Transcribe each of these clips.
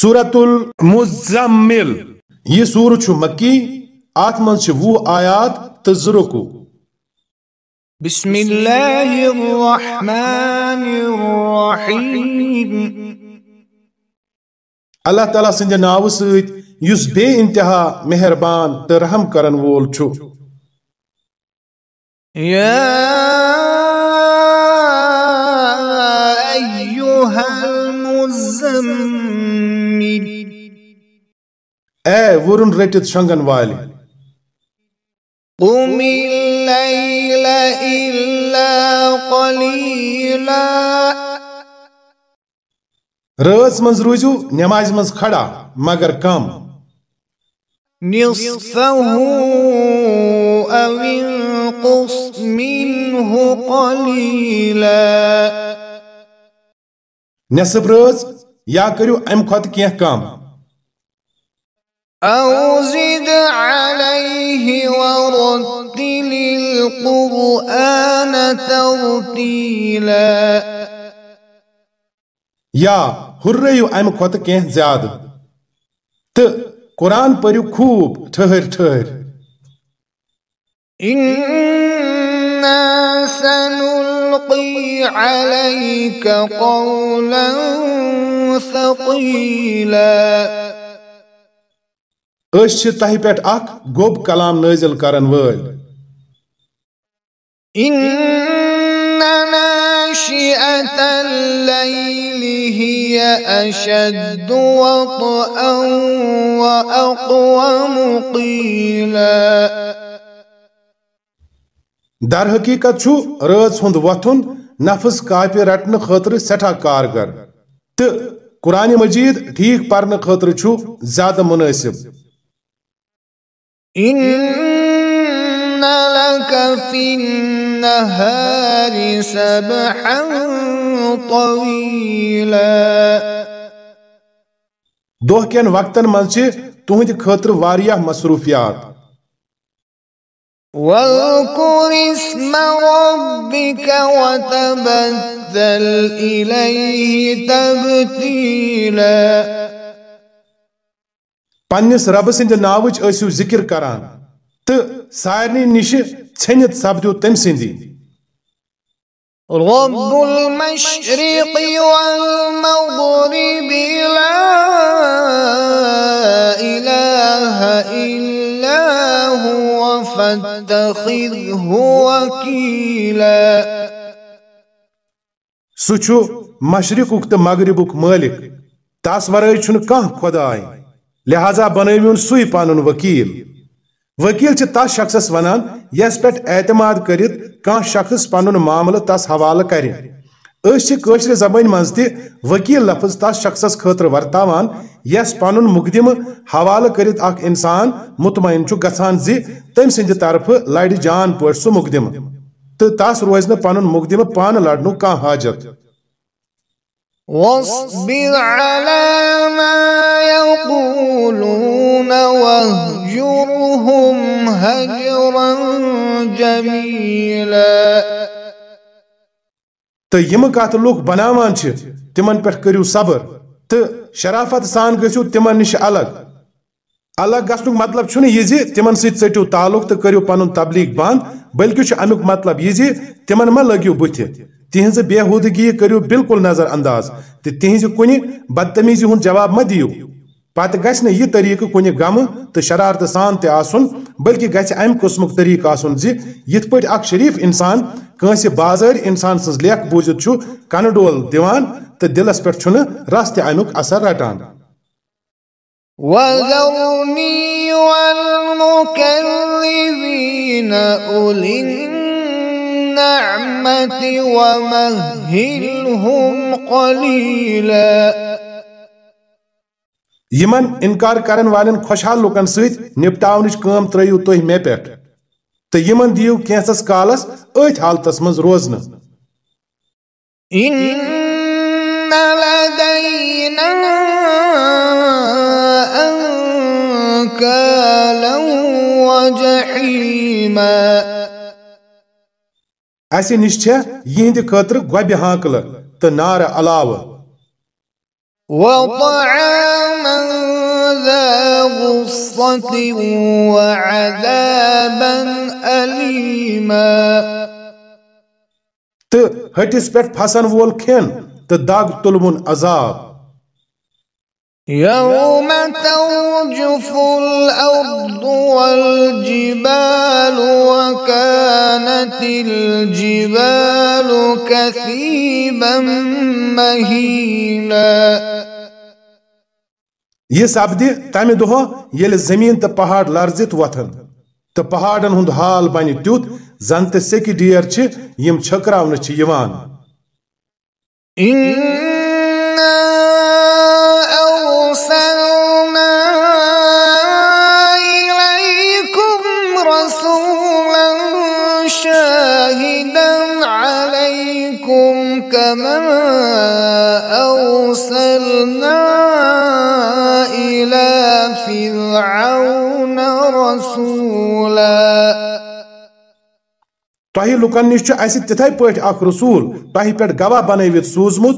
سورت المزمل۔ یہ سور چھ مکی آت من چھ وہ آیات تزرکو۔ بسم اللہ الرحمن الرحیم۔ اللہ تعالیٰ سند ناو سۭتۍ یُس بے انتہا مہربان تہٕ رحم کرن وول چھُ یا ورن رٹت شنگن والی۔ قم اللیل الا قلیلا رٲژ منٛز روٗزِو نٮ۪مازِ منٛز کھڑا مگر کم۔ نصفه او انقص منه قلیلا نٮ۪صٕف رٲژ یا کٔرِو اَمہِ کھۄتہٕ کینٛہہ کم۔ أو زد عليه ورتل القرآن ترتيلا. یا ہُررٲیِو اَمہِ کھۄتہٕ کینٛہہ زیادٕ تہٕ قرآن پٔرِو خوٗب ٹھٔہرۍ ٹھٔہرۍ إنا سنلقي عليك قولا ثقيلا. چھِ تۄہہِ پٮ۪ٹھ اکھ گوٚب کلام نٲزِل کرن إن ناشئة الليل هي أشد وطئا وأقوم قيلا در حقیقت چھُ رٲژ ہُنٛد وۄتھُن نفس کاپہِ رٹنہٕ خٲطرٕ سٮ۪ٹھاہ کارگر تہٕ قرآن مجیٖد ٹھیٖک پرنہٕ خٲطرٕ چھُ زیادٕ مُنٲسِب إن لك في النهار سبحا طويلا دۄہ کٮ۪ن وقتن چھِ تُہنٛدِ خٲطرٕ واریاہ مصروٗفیات۔ واذكر اسم ربك وتبتل إليه تبتيلا پننس رب سٕنٛدِ ناوٕچ ٲسِو ذِکر کران۔ تہٕ سارنٕے نِشہِ ژھیٚنِتھ سپدِو تٔمۍ سٕنٛدی رب المشرق والمغرب لا إله إلا هو فاتخذه وكيلا۔ سُہ چھُ مشرقُک تہٕ مغربُک مٲلِک۔ تس ورٲے چھُنہٕ کانٛہہ خۄداے لہذا بنٲوِن سُے پنُن وکیل۔ وکیل تس شخصس ونان، یس پٮ۪ٹھ اعتماد کٔرِتھ کانٛہہ شخص پنُن معاملہٕ تس حوالہٕ کرِ۔ أسۍ چھِ کٲشرِ وکیل لفظ تس شخصس خٲطرٕ ورتاوان۔ یس پنُن مقدمہٕ حوالہٕ کٔرِتھ اکھ انسان مطمعین چھُ گژھان زِ تٔمۍ سٕنٛدِ طرفہٕ جان پٲٹھۍ سُہ مقدمہٕ۔ تہٕ تس روزِ نہٕ پنُن مقدمہٕ پانہٕ لڑنُک حاجت۔ واصبر على ما يقولون واهجرهم هجرا جميلا. تہٕ یِمہٕ کتھ لُکھ بناوان چھِ تِمن پٮ۪ٹھ کٔرِو صبر، تہٕ شرافت سان گٔژھِو تِمن نِش الگ. الگ گژھنُک مطلب چھُنہٕ یہِ زِ تِمن سۭتۍ ژٔٹِو تعلق تہٕ کٔرِو پنُن تبلیغ بنٛد، بلکہِ چھُ امیُک مطلب یہِ زِ تِمن ما لٲگِو بُتھِ. تِہنٛزِ بےحوٗدگی کٔرِو بالکل نظر انداز تہٕ تِہنٛزِ کُنہِ بدتمیٖزی ہُنٛد جواب ما دِیِو۔ پتہٕ گژھِ نہٕ یہِ طریٖقہٕ کُنہِ غمہٕ تہٕ شرارتہٕ سان تہِ آسُن، بلکہِ گژھِ امہِ قٕسمُک طریٖقہٕ آسُن زِ یِتھ پٲٹھۍ اکھ شریٖف انسان کٲنٛسہِ بازٲرۍ انسان سٕنٛز لیکھ بوٗزِتھ چھُ کنہٕ ڈول دِوان تہٕ دِلس پٮ۪ٹھ چھُنہٕ رس تہِ امیُک اثر رٹان۔ وذرني والمكذبين أولي النعمة ومهلهم قليلا. یمن انکار کرن والٮ۪ن خۄشحال لُکن سۭتۍ نپٹاونٕچ کٲم ترٲیِو تُہۍ مےٚ پٮ۪ٹھ. تہٕ یمن دِیِو کینٛژس کالس أتھۍ حالتس منٛز روزنہٕ. إن لدينا أنكالا وجحيما. اسہِ نِش چھےٚ یِہنٛدِ خطر گۄبہِ ہانکل تو نار علاوٕ وطعاما ذا غصة وعذابا أليما تو ۂٹِس پٮ۪ٹھ پھسن وول کھین تو دگ تُلوُن عذاب يوم ترجف الأرض والجبال وكانت الجبال كثيبا مهيلا یہ سپدِ تمہِ دۄہ ییٚلہِ زٔمیٖن تہٕ پہاڑ لرزِتھ وۄتھن تہٕ پہاڑن ہُنٛد حال بنہِ تیُتھ زن تہِ سیٚکہِ ڈیر چھِ یِم چھٔکراونہٕ چھِ یِوان۔ كما أرسلنا إلى فرعون رسولا. تۄہہِ لُکن نِش چھُ اَسہِ تِتھے پٲٹھۍ اکھ رسوٗل تۄہہِ پٮ۪ٹھ گواہ بنٲوِتھ سوٗزمُت۔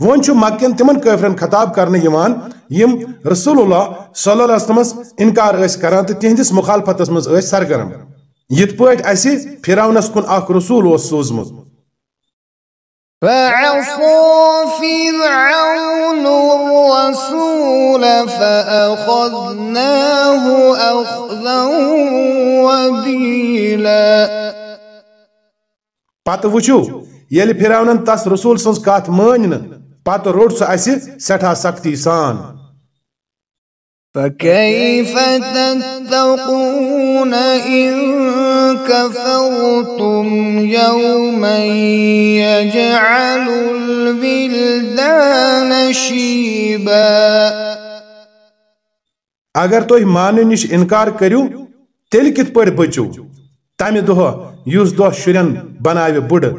وۄنۍ چھُ مکین تِمن کٲفرن خطاب کرنہٕ یِوان، یِم رسول اللہ صلی اللہ علیہ وسلمس انکار ٲسۍ کران تہٕ تِہنٛدِس مخالفتس منٛز ٲسۍ سرگرم۔ یِتھ پٲٹھۍ اَسہِ فِراونس کُن اکھ رسوٗل اوس سوٗزمُت۔ فعصى فرعون الرسول فأخذناه أخذا وبيلا پتہٕ وٕچھِو ییٚلہِ فِراونن تس رسوٗل سٕنٛز کتھ مٲنۍ نہٕ پتہٕ روٚٹ سُہ اَسہِ سٮ۪ٹھاہ سختی سان۔ فكيف تتقون إن كفرتم يوما يجعل الولدان شيبا. اگر تُہۍ ماننہٕ نِش انکار کٔرِو تیٚلہِ کِتھ پٲٹھۍ بٔچِو؟ تمہِ دۄہ یُس دۄہ شُرٮ۪ن بناوِ بُڈٕ۔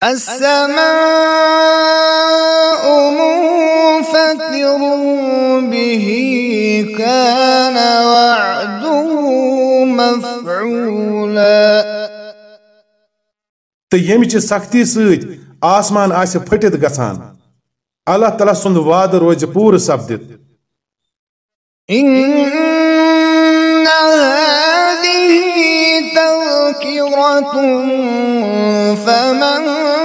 السماء منفطر كان وعده مفعولا. تہٕ ییٚمہِ سختی سۭتۍ آسمان آسہِ پھٔٹِتھ گژھان اللہ تعالیٰ سُنٛد وعدٕ روزِ پوٗرٕ سپدِتھ فمن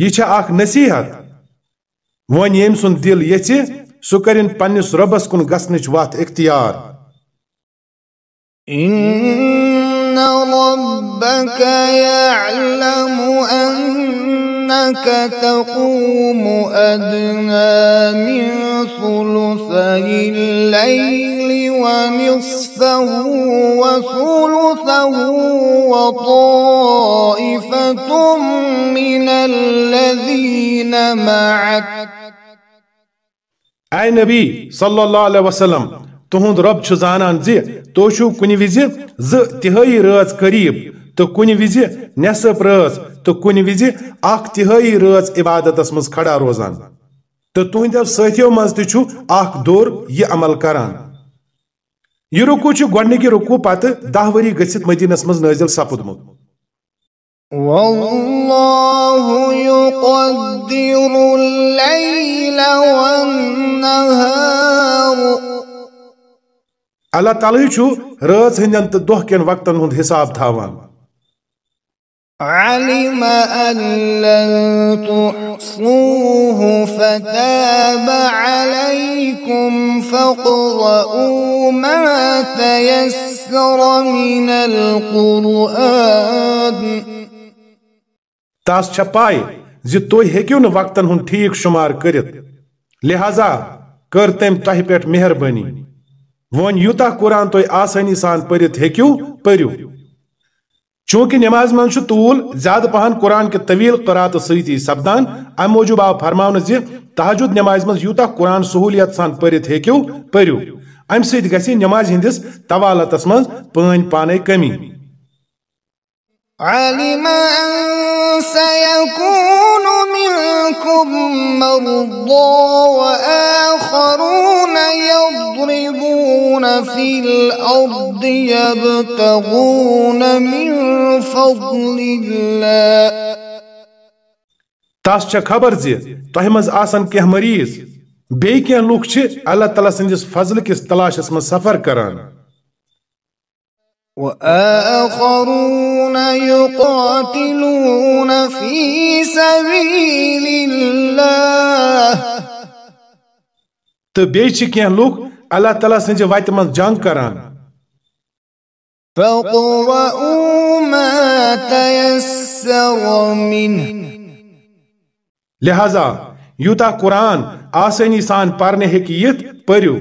یہ چھےٚ اکھ نصیحت وۄنۍ یم سن دل یژھِ سُہ کٔرِن پنس ربس کن گسنچ وتھ اختیار إن ربك يعلم أنك تقوم أدنى من ثلثي الليل ونصفه وثلثه وطائفة من الذين معك. اے نبی صلی اللہ علیہ وسلم، تُہُنٛد رۄب چھُ زانان زِ تُہۍ چھِو کُنہِ وِزِ زٕ تِہٲیی رٲژ قریٖب تہٕ کُنہِ وِزِ نٮ۪صٕف رٲژ تہٕ کُنہِ وِزِ اکھ تِہٲیی رٲژ عبادتس منٛز کھڑا روزان تہٕ تُہنٛدیو سٲتھیو منٛز تہِ چھُ اکھ دوٚر یہِ عمل کران یہِ رُکوٗ گۄڈنِکہِ رُکوٗ پتہٕ دہ ؤری گٔژھِتھ مدیٖنس منٛز نٲزِل سپُدمُت والله يقدر الليل والنهار اللہ تعالیٰ چھُ رٲژ ہٕنٛدٮ۪ن تہٕ دۄہ کٮ۪ن وقتن ہُنٛد حساب تھاوان علم أن لن تحصوه فتاب عليكم فاقرؤوا ما تيسر من القرآن. تس چھےٚ پاے زِ تُہۍ ہیٚکِو نہٕ وقتن ہُنٛد ٹھیٖک شُمار کٔرِتھ. لہذا کٔر تٔمۍ تۄہہِ پٮ۪ٹھ مہربٲنی۔ وۄنۍ یوٗتاہ قرآن تُہۍ آسٲنی سان پٔرِتھ ہیٚکِو پٔرِو۔ چوٗنٛکہِ نٮ۪مازِ منٛز چھُ طوٗل زیادٕ پہن قرآن کہِ طویل قراتہٕ سۭتی سپدان اَمہِ موٗجوٗب آو فرماونہٕ زِ تحجُد نٮ۪مازِ منٛز یوٗتاہ قرآن سہوٗلیت سان پٔرِتھ ہیٚکِو پٔرِو اَمہِ سۭتۍ گژھِ نٮ۪مازِ ہٕنٛدِس طوالتس منٛز پٲنۍ پانے کمی۔ علم أن سيكون منكم مرضى وآخرون يضربون في الأرض يبتغون من فضل الله۔ تس چھ خبر زِ تۄہہِ منٛز آسن کینٛہہ مریض۔ بیٚیہِ کینٛہہ لُکھ چھِ اللہ تعالیٰ سٕنٛدِس فضلہٕ کِس تلاشس منٛز سفر کران۔ وآخرون يقاتلون في سبيل الله۔ تہٕ بیٚیہِ چھِ کینٛہہ لُکھ اللہ تعالیٰ سٕنٛزِ وتہِ منٛز جنگ کران۔ فاقرؤوا ما تيسر منه لہذا یوٗتاہ قرآن آسٲنی سان پرنہٕ ہیٚکہِ یِتھ پٔرِو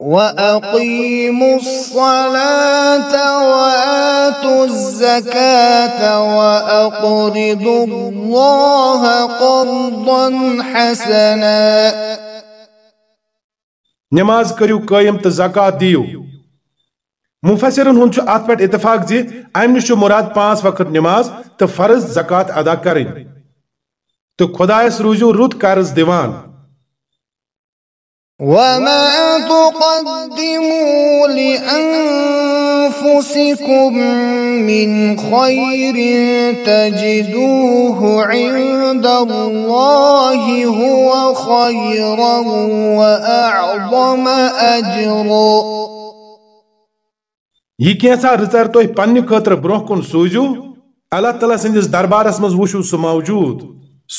وأقيموا الصلاة وآتوا الزكاة وأقرضوا الله قرضا نماز کٔرِو قائم تو زکات دیو۔ مفسرن ہُنٛد چھُ اتھ اتفاق جی، زِ امہِ نش مراد پانچ وقت نماز تو فرض زکات ادا کرٕنۍ تہٕ خۄدایس روزو رت قرض دیوان۔ وما تقدموا لأنفسكم من خير تجدوه عند الله هو خيرا وأعظم أجرا. یہ کینٛژھا رٕژر تُہۍ پننہِ خٲطرٕ برٛونٛہہ کُن سوٗزِو اللہ تعالیٰ سٕنٛدِس دربارس منٛز وٕچھِو سُہ موجوٗد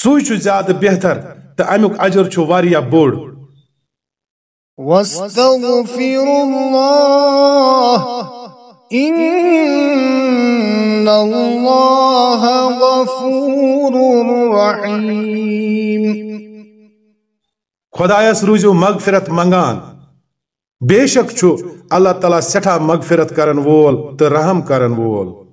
سُے چھُ زیادٕ بہتر تہٕ امیُک اجر چھُ واریاہ بوٚڑ واستغفروا الله إن الله غفور رحيم. خۄدایس روٗزِو مغفرت منگان. بے شک چھُ اللہ تعالیٰ سٮ۪ٹھاہ مغفرت کرن وول تہٕ رحم کرن وول.